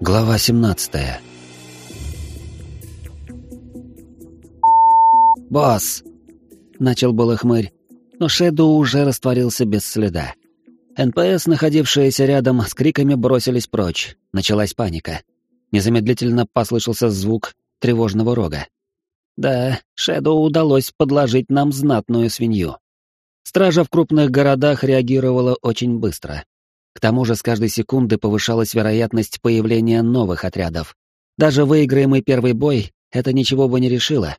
Глава 17 «Босс!» — начал было хмырь, но Шэдоу уже растворился без следа. НПС, находившиеся рядом, с криками бросились прочь. Началась паника. Незамедлительно послышался звук тревожного рога. Да, Шэдоу удалось подложить нам знатную свинью. Стража в крупных городах реагировала очень быстро. К тому же с каждой секунды повышалась вероятность появления новых отрядов. Даже выиграемый первый бой это ничего бы не решило.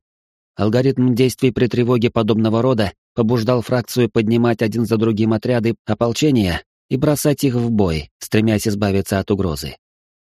Алгоритм действий при тревоге подобного рода побуждал фракцию поднимать один за другим отряды ополчения и бросать их в бой, стремясь избавиться от угрозы.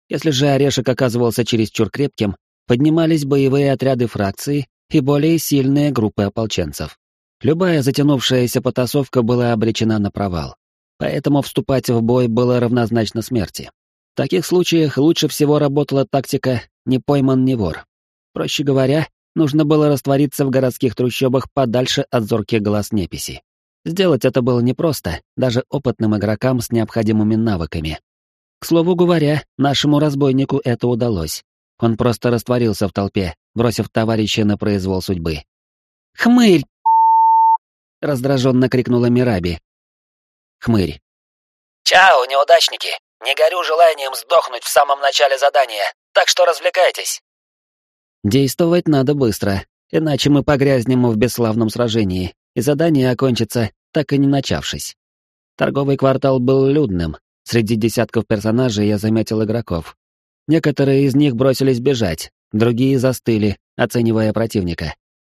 Если же орешек оказывался чересчур крепким, поднимались боевые отряды фракции и более сильные группы ополченцев. Любая затянувшаяся потасовка была обречена на провал поэтому вступать в бой было равнозначно смерти. В таких случаях лучше всего работала тактика «не пойман, не вор». Проще говоря, нужно было раствориться в городских трущобах подальше от зорких глаз неписи. Сделать это было непросто, даже опытным игрокам с необходимыми навыками. К слову говоря, нашему разбойнику это удалось. Он просто растворился в толпе, бросив товарища на произвол судьбы. «Хмырь!» — раздраженно крикнула Мираби, Хмырь. «Чао, неудачники! Не горю желанием сдохнуть в самом начале задания, так что развлекайтесь!» Действовать надо быстро, иначе мы погрязнем в бесславном сражении, и задание окончится, так и не начавшись. Торговый квартал был людным, среди десятков персонажей я заметил игроков. Некоторые из них бросились бежать, другие застыли, оценивая противника.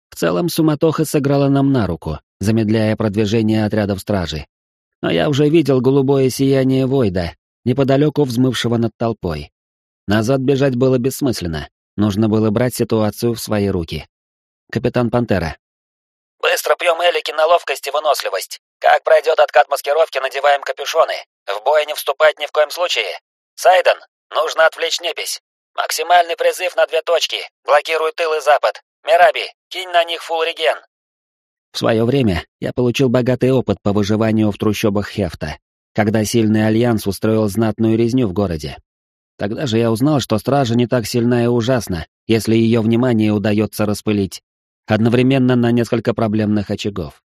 В целом суматоха сыграла нам на руку, замедляя продвижение отрядов стражи но я уже видел голубое сияние Войда, неподалеку взмывшего над толпой. Назад бежать было бессмысленно, нужно было брать ситуацию в свои руки. Капитан Пантера. «Быстро пьем элики на ловкость и выносливость. Как пройдет откат маскировки, надеваем капюшоны. В бой не вступать ни в коем случае. Сайден, нужно отвлечь непись. Максимальный призыв на две точки. Блокируй тыл и запад. Мираби, кинь на них фулл реген. В свое время я получил богатый опыт по выживанию в трущобах Хефта, когда сильный альянс устроил знатную резню в городе. Тогда же я узнал, что стража не так сильна и ужасна, если ее внимание удается распылить, одновременно на несколько проблемных очагов.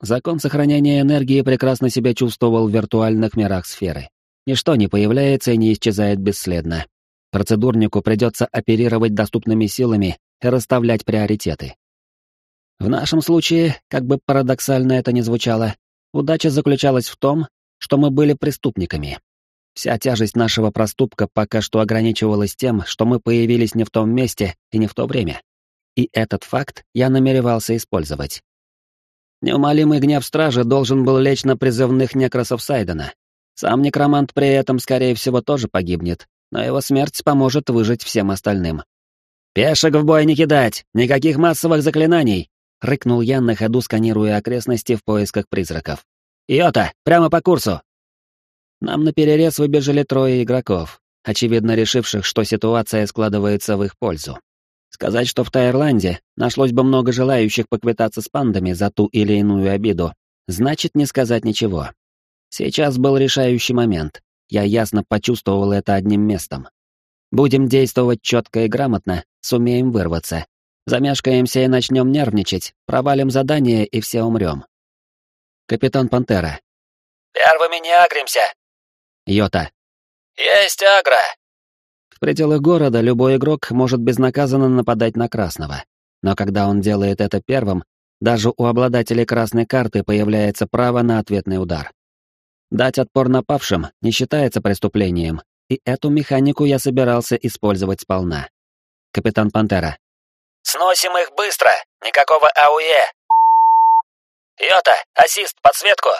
Закон сохранения энергии прекрасно себя чувствовал в виртуальных мирах сферы. Ничто не появляется и не исчезает бесследно. Процедурнику придется оперировать доступными силами и расставлять приоритеты. В нашем случае, как бы парадоксально это ни звучало, удача заключалась в том, что мы были преступниками. Вся тяжесть нашего проступка пока что ограничивалась тем, что мы появились не в том месте и не в то время. И этот факт я намеревался использовать. Неумолимый гнев стражи должен был лечь на призывных некросов Сайдена. Сам некромант при этом, скорее всего, тоже погибнет, но его смерть поможет выжить всем остальным. «Пешек в бой не кидать! Никаких массовых заклинаний! — рыкнул я на ходу, сканируя окрестности в поисках призраков. «Йота, прямо по курсу!» Нам на перерез выбежали трое игроков, очевидно решивших, что ситуация складывается в их пользу. Сказать, что в Таирланде нашлось бы много желающих поквитаться с пандами за ту или иную обиду, значит не сказать ничего. Сейчас был решающий момент. Я ясно почувствовал это одним местом. Будем действовать четко и грамотно, сумеем вырваться, Замешкаемся и начнем нервничать, провалим задание и все умрем. Капитан Пантера. Первыми не агримся. Йота. Есть агро. В пределах города любой игрок может безнаказанно нападать на красного. Но когда он делает это первым, даже у обладателей красной карты появляется право на ответный удар. Дать отпор напавшим не считается преступлением, и эту механику я собирался использовать сполна. Капитан Пантера. Сносим их быстро! Никакого АУЕ! Йота, ассист, подсветку!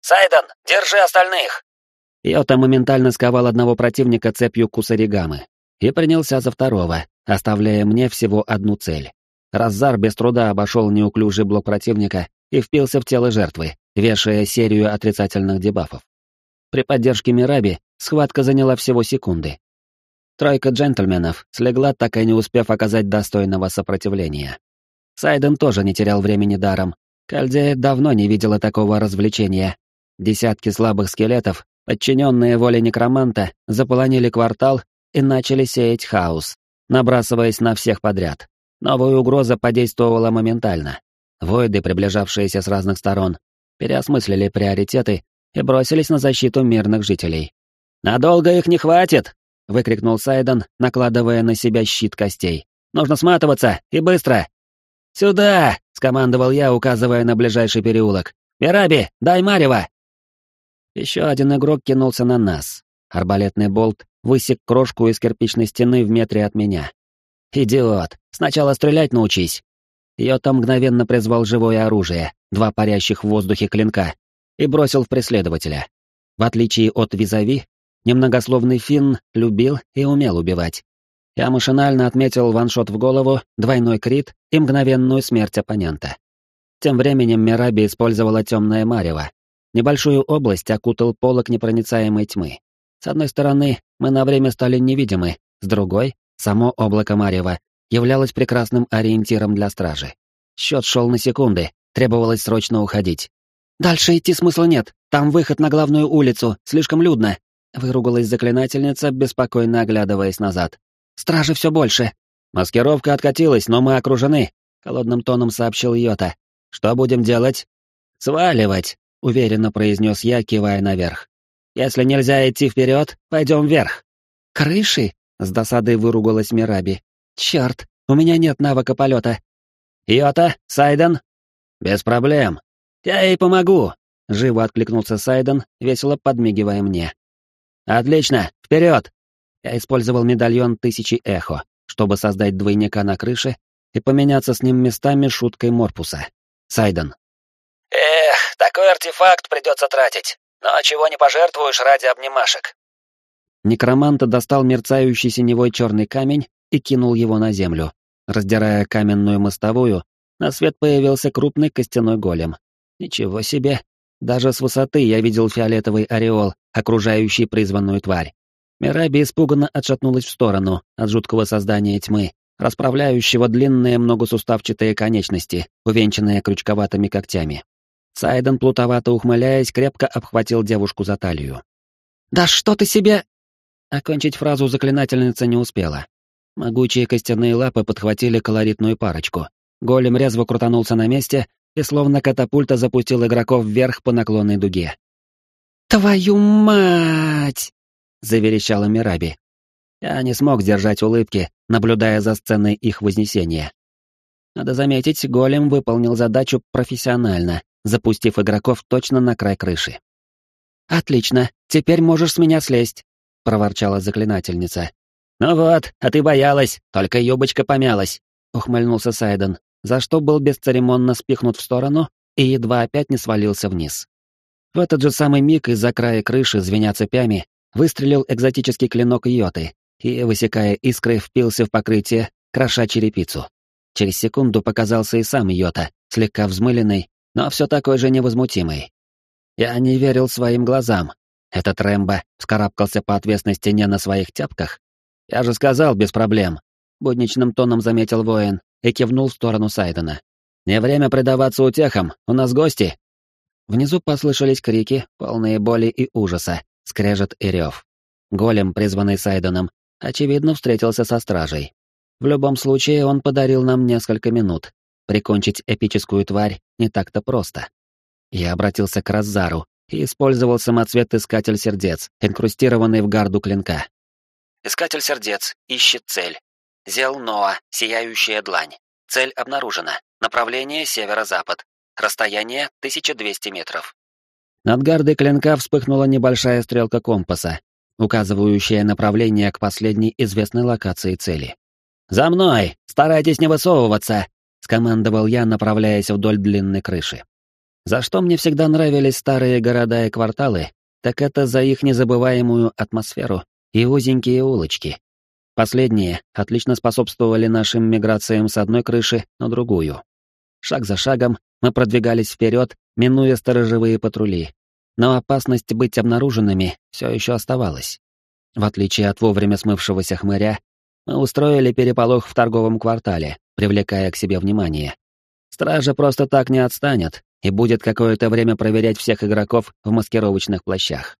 Сайден, держи остальных!» Йота моментально сковал одного противника цепью кусаригамы и принялся за второго, оставляя мне всего одну цель. Раззар без труда обошел неуклюжий блок противника и впился в тело жертвы, вешая серию отрицательных дебафов. При поддержке Мираби схватка заняла всего секунды, Тройка джентльменов слегла, так и не успев оказать достойного сопротивления. Сайден тоже не терял времени даром. Кальдея давно не видела такого развлечения. Десятки слабых скелетов, подчиненные воле некроманта, заполонили квартал и начали сеять хаос, набрасываясь на всех подряд. Новая угроза подействовала моментально. Войды, приближавшиеся с разных сторон, переосмыслили приоритеты и бросились на защиту мирных жителей. «Надолго их не хватит!» — выкрикнул Сайден, накладывая на себя щит костей. «Нужно сматываться, и быстро!» «Сюда!» — скомандовал я, указывая на ближайший переулок. «Мираби, дай марево!» Еще один игрок кинулся на нас. Арбалетный болт высек крошку из кирпичной стены в метре от меня. «Идиот! Сначала стрелять научись!» Йота мгновенно призвал живое оружие, два парящих в воздухе клинка, и бросил в преследователя. В отличие от Визави, немногословный Финн любил и умел убивать. Я машинально отметил ваншот в голову, двойной крит и мгновенную смерть оппонента. Тем временем Мираби использовала темное марево. Небольшую область окутал полок непроницаемой тьмы. С одной стороны, мы на время стали невидимы, с другой, само облако марева являлось прекрасным ориентиром для стражи. Счет шел на секунды, требовалось срочно уходить. «Дальше идти смысла нет, там выход на главную улицу, слишком людно», выругалась заклинательница, беспокойно оглядываясь назад. Стражи все больше. Маскировка откатилась, но мы окружены, холодным тоном сообщил Йота. Что будем делать? Сваливать, уверенно произнес я, кивая наверх. Если нельзя идти вперед, пойдем вверх. Крыши? С досадой выругалась Мираби. Черт, у меня нет навыка полета. Йота, Сайден? Без проблем. Я ей помогу. Живо откликнулся Сайден, весело подмигивая мне. Отлично, вперед! Я использовал медальон тысячи эхо, чтобы создать двойника на крыше и поменяться с ним местами шуткой Морпуса. Сайден. Эх, такой артефакт придется тратить. Но чего не пожертвуешь ради обнимашек. Некромант достал мерцающий синевой черный камень и кинул его на землю. Раздирая каменную мостовую, на свет появился крупный костяной голем. Ничего себе! Даже с высоты я видел фиолетовый ореол, окружающий призванную тварь. Мираби испуганно отшатнулась в сторону от жуткого создания тьмы, расправляющего длинные многосуставчатые конечности, увенчанные крючковатыми когтями. Сайден, плутовато ухмыляясь, крепко обхватил девушку за талию. «Да что ты себе...» Окончить фразу заклинательница не успела. Могучие костяные лапы подхватили колоритную парочку. Голем резво крутанулся на месте и словно катапульта запустил игроков вверх по наклонной дуге. «Твою мать!» заверещала Мираби. Я не смог держать улыбки, наблюдая за сценой их вознесения. Надо заметить, голем выполнил задачу профессионально, запустив игроков точно на край крыши. «Отлично, теперь можешь с меня слезть», — проворчала заклинательница. «Ну вот, а ты боялась, только юбочка помялась», — ухмыльнулся Сайден, за что был бесцеремонно спихнут в сторону и едва опять не свалился вниз. В этот же самый миг из-за края крыши, звеня цепями, Выстрелил экзотический клинок йоты и, высекая искры, впился в покрытие, кроша черепицу. Через секунду показался и сам йота, слегка взмыленный, но все такой же невозмутимый. Я не верил своим глазам. Этот Рэмбо вскарабкался по отвесной стене на своих тяпках. Я же сказал, без проблем. Будничным тоном заметил воин и кивнул в сторону Сайдена. «Не время предаваться утехам, у нас гости!» Внизу послышались крики, полные боли и ужаса, скрежет и рев. Голем, призванный Сайденом, очевидно, встретился со стражей. В любом случае, он подарил нам несколько минут. Прикончить эпическую тварь не так-то просто. Я обратился к Раззару и использовал самоцвет-искатель сердец, инкрустированный в гарду клинка. Искатель сердец ищет цель. Зел Ноа, сияющая длань. Цель обнаружена. Направление северо-запад. Расстояние 1200 метров. Над гардой клинка вспыхнула небольшая стрелка компаса, указывающая направление к последней известной локации цели. «За мной! Старайтесь не высовываться!» — скомандовал я, направляясь вдоль длинной крыши. За что мне всегда нравились старые города и кварталы, так это за их незабываемую атмосферу и узенькие улочки. Последние отлично способствовали нашим миграциям с одной крыши на другую. Шаг за шагом мы продвигались вперед, минуя сторожевые патрули. Но опасность быть обнаруженными все еще оставалась. В отличие от вовремя смывшегося хмыря, мы устроили переполох в торговом квартале, привлекая к себе внимание. Стража просто так не отстанет и будет какое-то время проверять всех игроков в маскировочных плащах.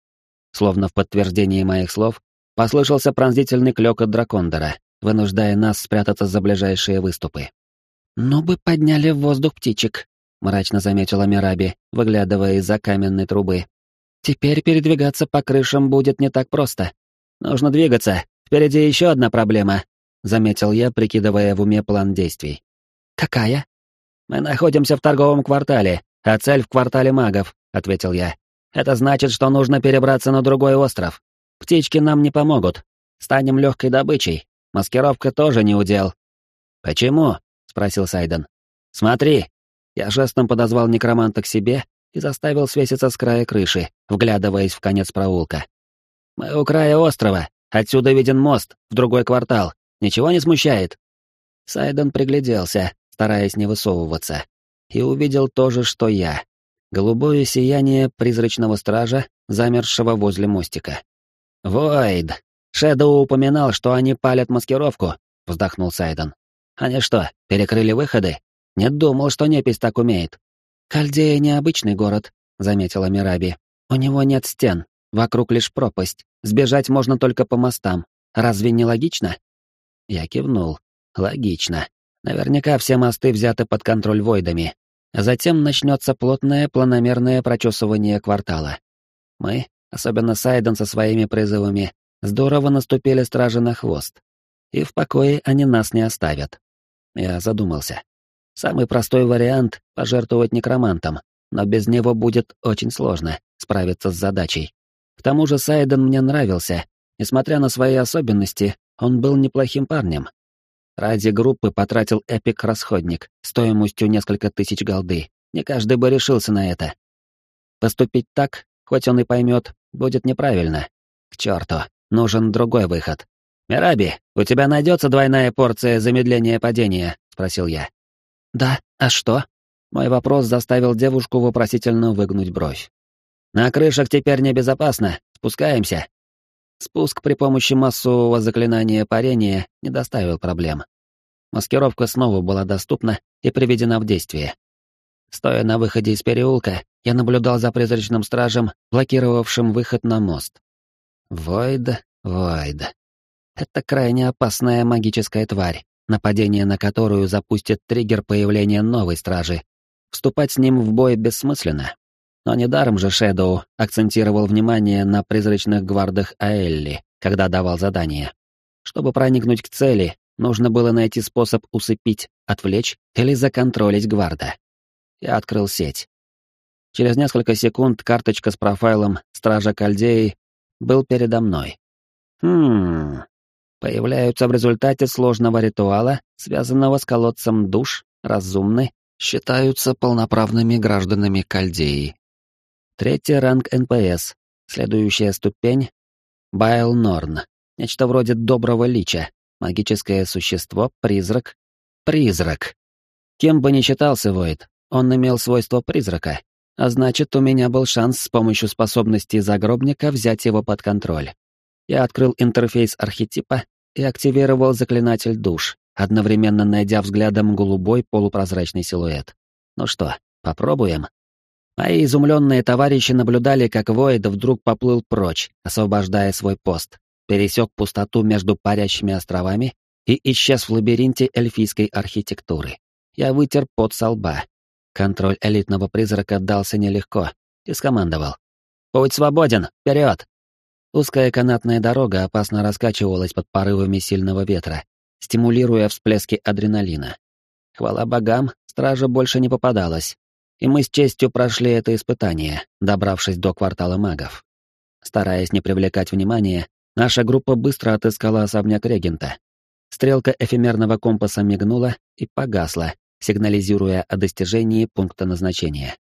Словно в подтверждение моих слов, послышался пронзительный клёкот дракондора, вынуждая нас спрятаться за ближайшие выступы. «Ну бы подняли в воздух птичек», — мрачно заметила Мираби, выглядывая из-за каменной трубы. «Теперь передвигаться по крышам будет не так просто. Нужно двигаться, впереди еще одна проблема», — заметил я, прикидывая в уме план действий. «Какая?» «Мы находимся в торговом квартале, а цель в квартале магов», — ответил я. «Это значит, что нужно перебраться на другой остров. Птички нам не помогут. Станем легкой добычей. Маскировка тоже не удел». «Почему?» — спросил Сайден. «Смотри!» Я жестом подозвал некроманта к себе и заставил свеситься с края крыши, вглядываясь в конец проулка. «Мы у края острова. Отсюда виден мост, в другой квартал. Ничего не смущает?» Сайден пригляделся, стараясь не высовываться, и увидел то же, что я. Голубое сияние призрачного стража, замершего возле мостика. «Войд! Шэдоу упоминал, что они палят маскировку», — вздохнул Сайден. «Они что, перекрыли выходы? Не думал, что непись так умеет». «Кальдея — необычный город», — заметила Мираби. «У него нет стен, вокруг лишь пропасть. Сбежать можно только по мостам. Разве не логично?» Я кивнул. «Логично. Наверняка все мосты взяты под контроль войдами. Затем начнется плотное планомерное прочесывание квартала. Мы, особенно Сайден со своими призывами, здорово наступили стражи на хвост. И в покое они нас не оставят. Я задумался. Самый простой вариант — пожертвовать некромантом, но без него будет очень сложно справиться с задачей. К тому же Сайден мне нравился. Несмотря на свои особенности, он был неплохим парнем. Ради группы потратил эпик-расходник стоимостью несколько тысяч голды. Не каждый бы решился на это. Поступить так, хоть он и поймет, будет неправильно. К черту, нужен другой выход. «Мираби, у тебя найдется двойная порция замедления падения?» — спросил я. «Да, а что?» Мой вопрос заставил девушку вопросительно выгнуть бровь. «На крышах теперь небезопасно. Спускаемся». Спуск при помощи массового заклинания парения не доставил проблем. Маскировка снова была доступна и приведена в действие. Стоя на выходе из переулка, я наблюдал за призрачным стражем, блокировавшим выход на мост. Войд, Войд. Это крайне опасная магическая тварь, нападение на которую запустит триггер появления новой стражи. Вступать с ним в бой бессмысленно. Но недаром же Шэдоу акцентировал внимание на призрачных гвардах Аэлли, когда давал задание. Чтобы проникнуть к цели, нужно было найти способ усыпить, отвлечь или законтролить гварда. Я открыл сеть. Через несколько секунд карточка с профайлом Стража Кальдеи был передо мной. Хм, появляются в результате сложного ритуала, связанного с колодцем душ, разумны, считаются полноправными гражданами Кальдеи. Третий ранг НПС. Следующая ступень — Байл Норн. Нечто вроде доброго лича. Магическое существо, призрак. Призрак. Кем бы ни считался Войд, он имел свойство призрака, а значит, у меня был шанс с помощью способностей загробника взять его под контроль. Я открыл интерфейс архетипа и активировал заклинатель душ, одновременно найдя взглядом голубой полупрозрачный силуэт. Ну что, попробуем? Мои изумленные товарищи наблюдали, как Войд вдруг поплыл прочь, освобождая свой пост, пересек пустоту между парящими островами и исчез в лабиринте эльфийской архитектуры. Я вытер пот со лба. Контроль элитного призрака дался нелегко и скомандовал. «Путь свободен! Вперед!» Узкая канатная дорога опасно раскачивалась под порывами сильного ветра, стимулируя всплески адреналина. Хвала богам, стража больше не попадалась, и мы с честью прошли это испытание, добравшись до квартала магов. Стараясь не привлекать внимания, наша группа быстро отыскала особняк регента. Стрелка эфемерного компаса мигнула и погасла, сигнализируя о достижении пункта назначения.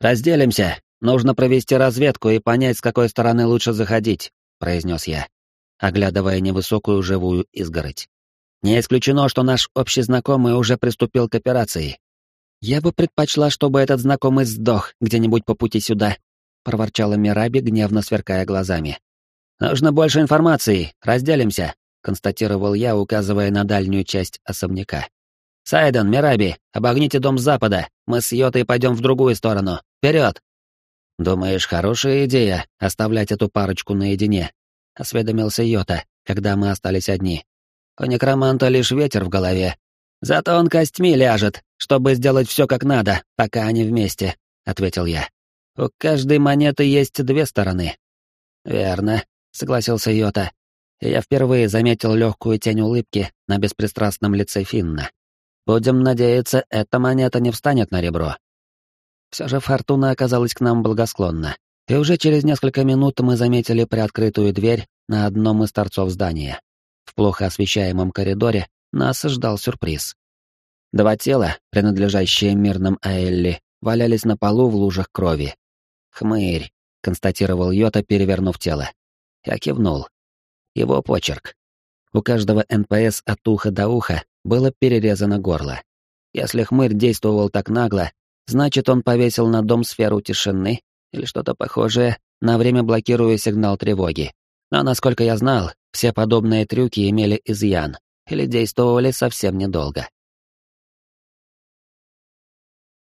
«Разделимся!» Нужно провести разведку и понять, с какой стороны лучше заходить», — произнес я, оглядывая невысокую живую изгородь. «Не исключено, что наш общий знакомый уже приступил к операции. Я бы предпочла, чтобы этот знакомый сдох где-нибудь по пути сюда», — проворчала Мираби, гневно сверкая глазами. «Нужно больше информации, разделимся», — констатировал я, указывая на дальнюю часть особняка. «Сайден, Мираби, обогните дом запада, мы с Йотой пойдем в другую сторону. Вперед!» «Думаешь, хорошая идея — оставлять эту парочку наедине?» осведомился Йота, когда мы остались одни. «У некроманта лишь ветер в голове. Зато он костьми ляжет, чтобы сделать все как надо, пока они вместе», — ответил я. «У каждой монеты есть две стороны». «Верно», — согласился Йота. И я впервые заметил легкую тень улыбки на беспристрастном лице Финна. «Будем надеяться, эта монета не встанет на ребро». Все же фортуна оказалась к нам благосклонна, и уже через несколько минут мы заметили приоткрытую дверь на одном из торцов здания. В плохо освещаемом коридоре нас ждал сюрприз. Два тела, принадлежащие мирным Аэлли, валялись на полу в лужах крови. «Хмырь», — констатировал Йота, перевернув тело. Я кивнул. Его почерк. У каждого НПС от уха до уха было перерезано горло. Если хмырь действовал так нагло, значит, он повесил на дом сферу тишины или что-то похожее, на время блокируя сигнал тревоги. Но, насколько я знал, все подобные трюки имели изъян или действовали совсем недолго.